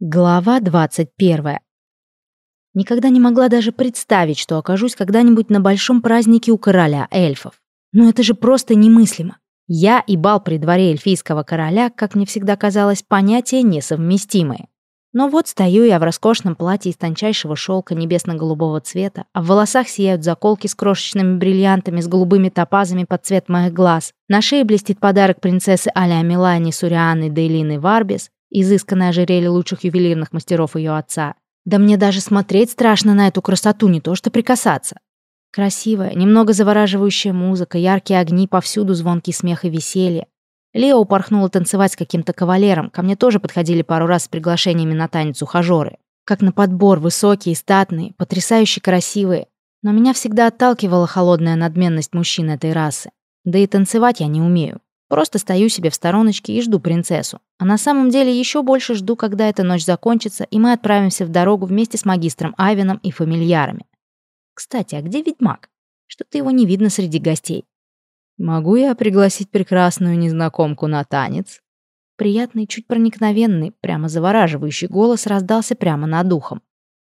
Глава 21. Никогда не могла даже представить, что окажусь когда-нибудь на большом празднике у короля эльфов. Но это же просто немыслимо. Я и бал при дворе эльфийского короля, как мне всегда казалось, понятия несовместимые. Но вот стою я в роскошном платье из тончайшего шелка небесно-голубого цвета, а в волосах сияют заколки с крошечными бриллиантами с голубыми топазами под цвет моих глаз. На шее блестит подарок принцессы Аля Милани Сурианы Дейлины Варбис, изысканное ожерелье лучших ювелирных мастеров ее отца. Да мне даже смотреть страшно на эту красоту, не то что прикасаться. Красивая, немного завораживающая музыка, яркие огни, повсюду звонкий смех и веселье. Лео упорхнула танцевать с каким-то кавалером. Ко мне тоже подходили пару раз с приглашениями на танец ухажеры. Как на подбор, высокие, статные, потрясающе красивые. Но меня всегда отталкивала холодная надменность мужчин этой расы. Да и танцевать я не умею. Просто стою себе в стороночке и жду принцессу. А на самом деле еще больше жду, когда эта ночь закончится, и мы отправимся в дорогу вместе с магистром Айвеном и фамильярами. Кстати, а где ведьмак? Что-то его не видно среди гостей. Могу я пригласить прекрасную незнакомку на танец? Приятный, чуть проникновенный, прямо завораживающий голос раздался прямо над ухом.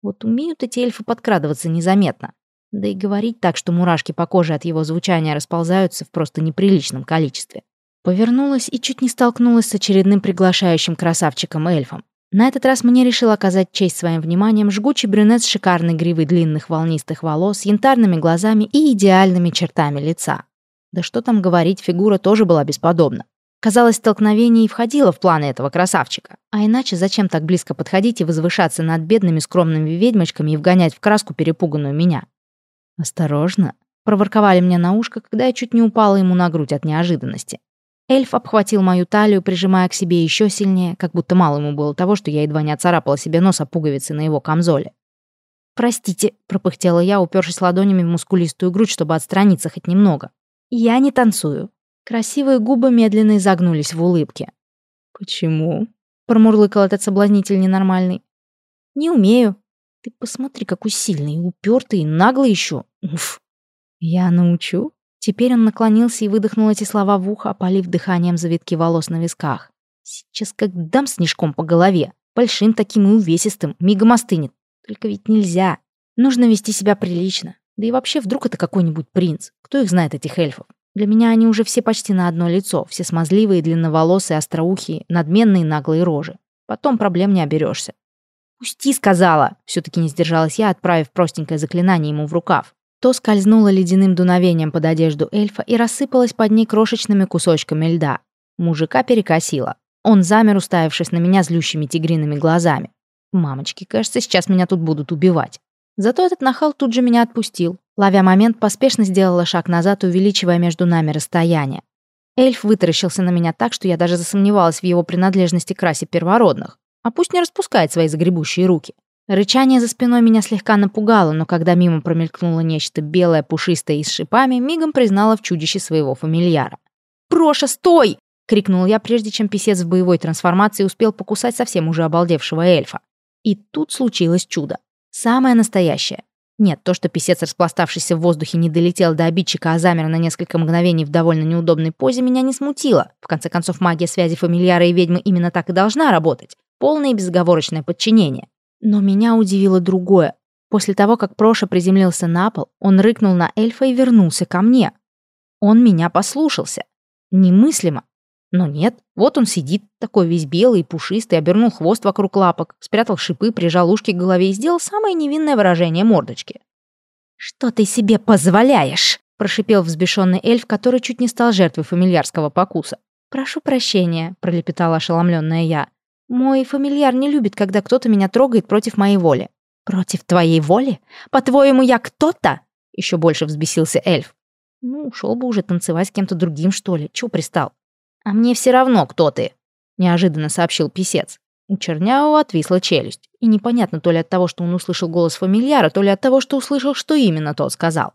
Вот умеют эти эльфы подкрадываться незаметно. Да и говорить так, что мурашки по коже от его звучания расползаются в просто неприличном количестве. Повернулась и чуть не столкнулась с очередным приглашающим красавчиком-эльфом. На этот раз мне решил оказать честь своим вниманием жгучий брюнет с шикарной гривой длинных волнистых волос, янтарными глазами и идеальными чертами лица. Да что там говорить, фигура тоже была бесподобна. Казалось, столкновение и входило в планы этого красавчика. А иначе зачем так близко подходить и возвышаться над бедными скромными ведьмочками и вгонять в краску перепуганную меня? «Осторожно», — проворковали мне на ушко, когда я чуть не упала ему на грудь от неожиданности. Эльф обхватил мою талию, прижимая к себе еще сильнее, как будто мало ему было того, что я едва не оцарапала себе нос о пуговицы на его камзоле. «Простите», — пропыхтела я, упершись ладонями в мускулистую грудь, чтобы отстраниться хоть немного. «Я не танцую». Красивые губы медленно изогнулись в улыбке. «Почему?» — промурлыкал этот соблазнитель ненормальный. «Не умею». «Ты посмотри, какой сильный, упертый и наглый еще. Уф». «Я научу?» Теперь он наклонился и выдохнул эти слова в ухо, опалив дыханием завитки волос на висках. Сейчас как дам снежком по голове. Большим таким и увесистым, мигом остынет. Только ведь нельзя. Нужно вести себя прилично. Да и вообще, вдруг это какой-нибудь принц. Кто их знает, этих эльфов? Для меня они уже все почти на одно лицо. Все смазливые, длинноволосые, остроухие, надменные, наглые рожи. Потом проблем не оберешься. «Пусти!» — сказала. Все-таки не сдержалась я, отправив простенькое заклинание ему в рукав. То скользнуло ледяным дуновением под одежду эльфа и рассыпалось под ней крошечными кусочками льда. Мужика перекосило. Он замер, уставившись на меня злющими тигриными глазами. «Мамочки, кажется, сейчас меня тут будут убивать». Зато этот нахал тут же меня отпустил. Ловя момент, поспешно сделала шаг назад, увеличивая между нами расстояние. Эльф вытаращился на меня так, что я даже засомневалась в его принадлежности к расе первородных. А пусть не распускает свои загребущие руки. Рычание за спиной меня слегка напугало, но когда мимо промелькнуло нечто белое, пушистое и с шипами, мигом признала в чудище своего фамильяра. «Проша, стой!» — крикнул я, прежде чем писец в боевой трансформации успел покусать совсем уже обалдевшего эльфа. И тут случилось чудо. Самое настоящее. Нет, то, что писец, распластавшийся в воздухе, не долетел до обидчика, а замер на несколько мгновений в довольно неудобной позе, меня не смутило. В конце концов, магия связи фамильяра и ведьмы именно так и должна работать. Полное и безоговорочное подчинение. Но меня удивило другое. После того, как Проша приземлился на пол, он рыкнул на эльфа и вернулся ко мне. Он меня послушался. Немыслимо. Но нет, вот он сидит, такой весь белый и пушистый, обернул хвост вокруг лапок, спрятал шипы, прижал ушки к голове и сделал самое невинное выражение мордочки. «Что ты себе позволяешь?» – прошипел взбешенный эльф, который чуть не стал жертвой фамильярского покуса. «Прошу прощения», – пролепетала ошеломленная я. Мой фамильяр не любит, когда кто-то меня трогает против моей воли. Против твоей воли? По-твоему, я кто-то? Еще больше взбесился эльф. Ну, ушел бы уже танцевать с кем-то другим, что ли. Чего пристал? А мне все равно, кто ты, неожиданно сообщил писец. У Чернявого отвисла челюсть. И непонятно то ли от того, что он услышал голос фамильяра, то ли от того, что услышал, что именно тот сказал.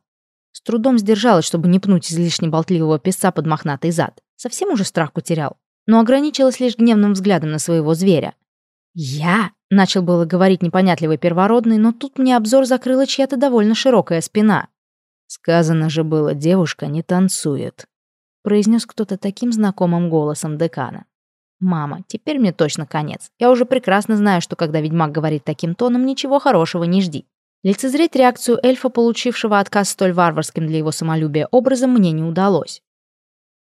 С трудом сдержалась, чтобы не пнуть излишне болтливого песца под мохнатый зад. Совсем уже страх потерял но ограничилась лишь гневным взглядом на своего зверя. «Я?» — начал было говорить непонятливый первородный, но тут мне обзор закрыла чья-то довольно широкая спина. «Сказано же было, девушка не танцует», — произнес кто-то таким знакомым голосом декана. Мама, теперь мне точно конец. Я уже прекрасно знаю, что когда ведьмак говорит таким тоном, ничего хорошего не жди. Лицезреть реакцию эльфа, получившего отказ столь варварским для его самолюбия образом, мне не удалось.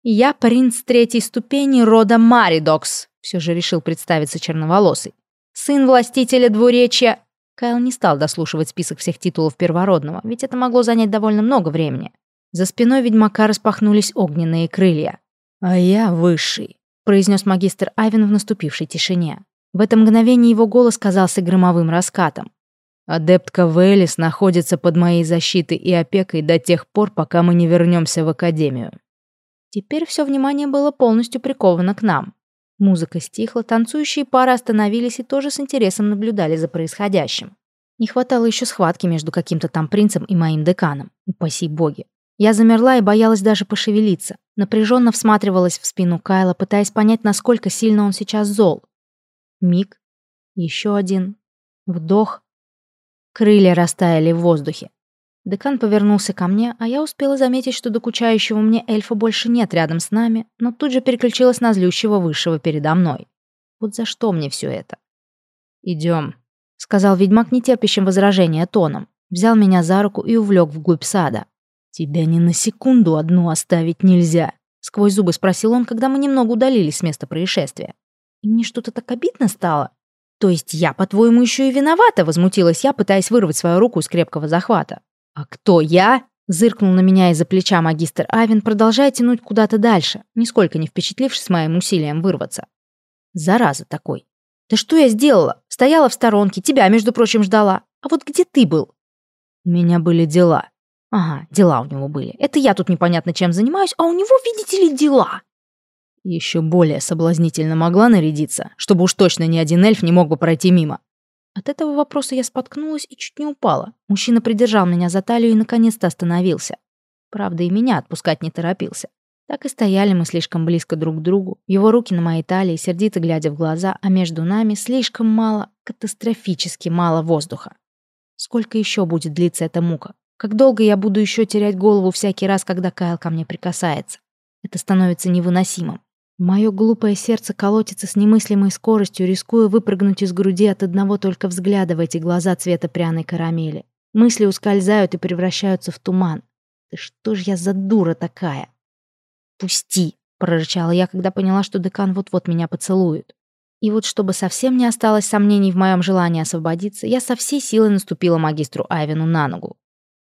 «Я принц третьей ступени рода Маридокс», все же решил представиться черноволосый. «Сын властителя двуречья...» Кайл не стал дослушивать список всех титулов первородного, ведь это могло занять довольно много времени. За спиной ведьмака распахнулись огненные крылья. «А я высший», — произнес магистр Айвен в наступившей тишине. В это мгновение его голос казался громовым раскатом. «Адептка Вэлис находится под моей защитой и опекой до тех пор, пока мы не вернемся в Академию». Теперь все внимание было полностью приковано к нам. Музыка стихла, танцующие пары остановились и тоже с интересом наблюдали за происходящим. Не хватало еще схватки между каким-то там принцем и моим деканом. Упаси боги. Я замерла и боялась даже пошевелиться. Напряженно всматривалась в спину Кайла, пытаясь понять, насколько сильно он сейчас зол. Миг. Еще один. Вдох. Крылья растаяли в воздухе. Декан повернулся ко мне, а я успела заметить, что докучающего мне эльфа больше нет рядом с нами, но тут же переключилась на злющего высшего передо мной. Вот за что мне все это? «Идем», — сказал ведьмак нетерпящим возражения тоном. Взял меня за руку и увлек вглубь сада. «Тебя ни на секунду одну оставить нельзя», — сквозь зубы спросил он, когда мы немного удалились с места происшествия. И мне что-то так обидно стало. То есть я, по-твоему, еще и виновата, возмутилась я, пытаясь вырвать свою руку из крепкого захвата. А кто я? Зыркнул на меня из-за плеча магистр Авен, продолжая тянуть куда-то дальше, нисколько не впечатлившись моим усилием вырваться. Зараза такой. Да что я сделала? Стояла в сторонке, тебя, между прочим, ждала. А вот где ты был? У меня были дела. Ага, дела у него были. Это я тут непонятно чем занимаюсь, а у него, видите ли, дела. Еще более соблазнительно могла нарядиться, чтобы уж точно ни один эльф не мог бы пройти мимо. От этого вопроса я споткнулась и чуть не упала. Мужчина придержал меня за талию и наконец-то остановился. Правда, и меня отпускать не торопился. Так и стояли мы слишком близко друг к другу, его руки на моей талии, сердито глядя в глаза, а между нами слишком мало, катастрофически мало воздуха. Сколько еще будет длиться эта мука? Как долго я буду еще терять голову всякий раз, когда Кайл ко мне прикасается? Это становится невыносимым. Мое глупое сердце колотится с немыслимой скоростью, рискуя выпрыгнуть из груди от одного только взгляда в эти глаза цвета пряной карамели. Мысли ускользают и превращаются в туман. Да что ж я за дура такая? «Пусти!» — прорычала я, когда поняла, что декан вот-вот меня поцелует. И вот чтобы совсем не осталось сомнений в моем желании освободиться, я со всей силы наступила магистру Айвину на ногу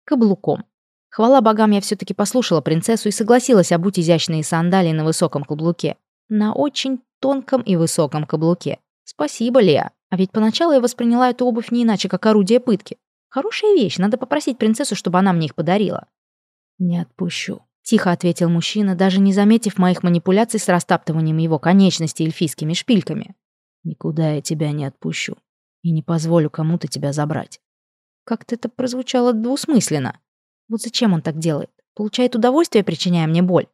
каблуком. Хвала богам, я все-таки послушала принцессу и согласилась обуть изящные сандалии на высоком каблуке. На очень тонком и высоком каблуке. Спасибо, Леа. А ведь поначалу я восприняла эту обувь не иначе, как орудие пытки. Хорошая вещь, надо попросить принцессу, чтобы она мне их подарила. «Не отпущу», — тихо ответил мужчина, даже не заметив моих манипуляций с растаптыванием его конечностей эльфийскими шпильками. «Никуда я тебя не отпущу и не позволю кому-то тебя забрать». Как-то это прозвучало двусмысленно. Вот зачем он так делает? Получает удовольствие, причиняя мне боль?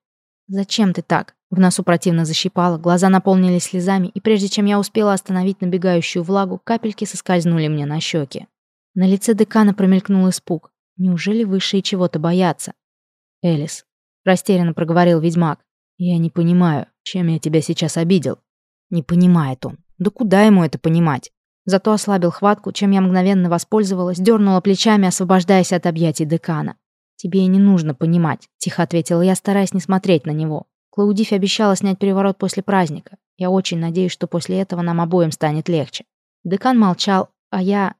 Зачем ты так? В носу противно защипало, глаза наполнились слезами, и прежде чем я успела остановить набегающую влагу, капельки соскользнули мне на щеки. На лице декана промелькнул испуг. Неужели высшие чего-то боятся? «Элис», — растерянно проговорил ведьмак, — «я не понимаю, чем я тебя сейчас обидел». Не понимает он. Да куда ему это понимать? Зато ослабил хватку, чем я мгновенно воспользовалась, дернула плечами, освобождаясь от объятий декана. «Тебе и не нужно понимать», — тихо ответила я, стараясь не смотреть на него. Клаудифи обещала снять переворот после праздника. Я очень надеюсь, что после этого нам обоим станет легче. Декан молчал, а я...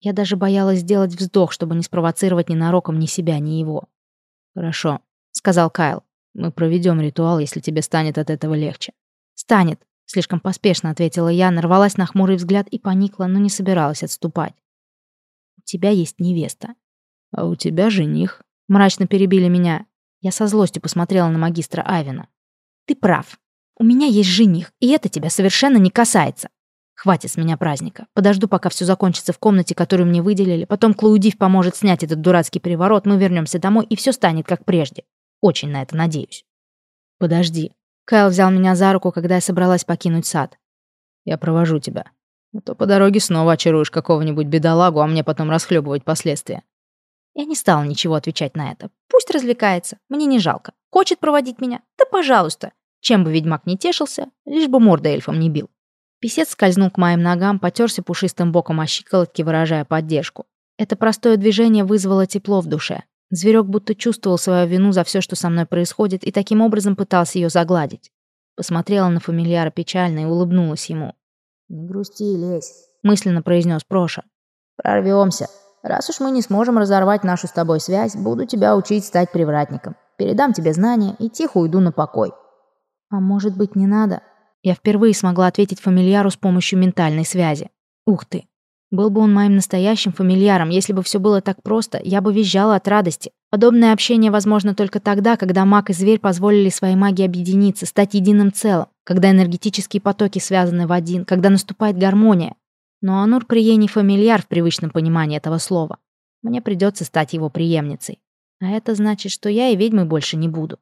Я даже боялась сделать вздох, чтобы не спровоцировать ненароком ни себя, ни его. «Хорошо», — сказал Кайл. «Мы проведем ритуал, если тебе станет от этого легче». «Станет», Слишком поспешно ответила я, нарвалась на хмурый взгляд и поникла, но не собиралась отступать. «У тебя есть невеста». «А у тебя жених», — мрачно перебили меня. Я со злостью посмотрела на магистра Авина. «Ты прав. У меня есть жених, и это тебя совершенно не касается. Хватит с меня праздника. Подожду, пока все закончится в комнате, которую мне выделили. Потом Клаудив поможет снять этот дурацкий приворот, мы вернемся домой, и все станет как прежде. Очень на это надеюсь». «Подожди», Кайл взял меня за руку, когда я собралась покинуть сад. «Я провожу тебя. А то по дороге снова очаруешь какого-нибудь бедолагу, а мне потом расхлебывать последствия». Я не стала ничего отвечать на это. Пусть развлекается, мне не жалко. Хочет проводить меня? Да пожалуйста. Чем бы ведьмак не тешился, лишь бы морда эльфом не бил. Песец скользнул к моим ногам, потерся пушистым боком о щиколотки, выражая поддержку. Это простое движение вызвало тепло в душе. Зверек будто чувствовал свою вину за все, что со мной происходит, и таким образом пытался ее загладить. Посмотрела на фамильяра печально и улыбнулась ему. «Не грусти, лезь», — мысленно произнес Проша. «Прорвемся. Раз уж мы не сможем разорвать нашу с тобой связь, буду тебя учить стать привратником. Передам тебе знания и тихо уйду на покой». «А может быть, не надо?» Я впервые смогла ответить фамильяру с помощью ментальной связи. Ух ты. Был бы он моим настоящим фамильяром, если бы все было так просто, я бы визжала от радости. Подобное общение возможно только тогда, когда маг и зверь позволили своей магии объединиться, стать единым целым, когда энергетические потоки связаны в один, когда наступает гармония. Но Анур Прие не фамильяр в привычном понимании этого слова. Мне придется стать его преемницей. А это значит, что я и ведьмой больше не буду.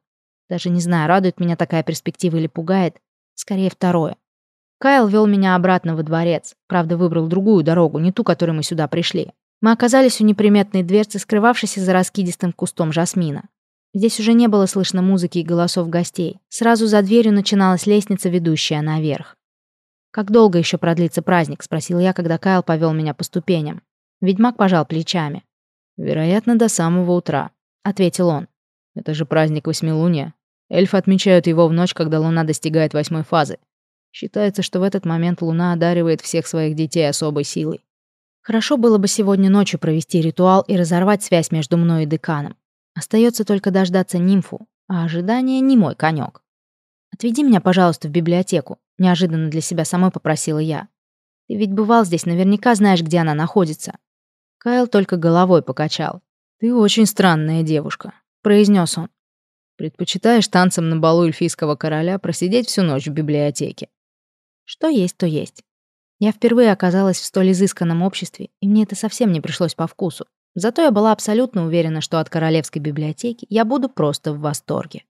Даже не знаю, радует меня такая перспектива или пугает. Скорее, второе. Кайл вел меня обратно во дворец. Правда, выбрал другую дорогу, не ту, которой мы сюда пришли. Мы оказались у неприметной дверцы, скрывавшейся за раскидистым кустом жасмина. Здесь уже не было слышно музыки и голосов гостей. Сразу за дверью начиналась лестница, ведущая наверх. «Как долго еще продлится праздник?» — спросил я, когда Кайл повел меня по ступеням. Ведьмак пожал плечами. «Вероятно, до самого утра», — ответил он. «Это же праздник Восьмилуния. Эльфы отмечают его в ночь, когда луна достигает восьмой фазы. Считается, что в этот момент луна одаривает всех своих детей особой силой. Хорошо было бы сегодня ночью провести ритуал и разорвать связь между мной и деканом. Остается только дождаться нимфу, а ожидание не мой конек. «Отведи меня, пожалуйста, в библиотеку», — неожиданно для себя самой попросила я. «Ты ведь бывал здесь, наверняка знаешь, где она находится». Кайл только головой покачал. «Ты очень странная девушка», — произнес он. Предпочитаешь танцам на балу эльфийского короля просидеть всю ночь в библиотеке. Что есть, то есть. Я впервые оказалась в столь изысканном обществе, и мне это совсем не пришлось по вкусу. Зато я была абсолютно уверена, что от королевской библиотеки я буду просто в восторге.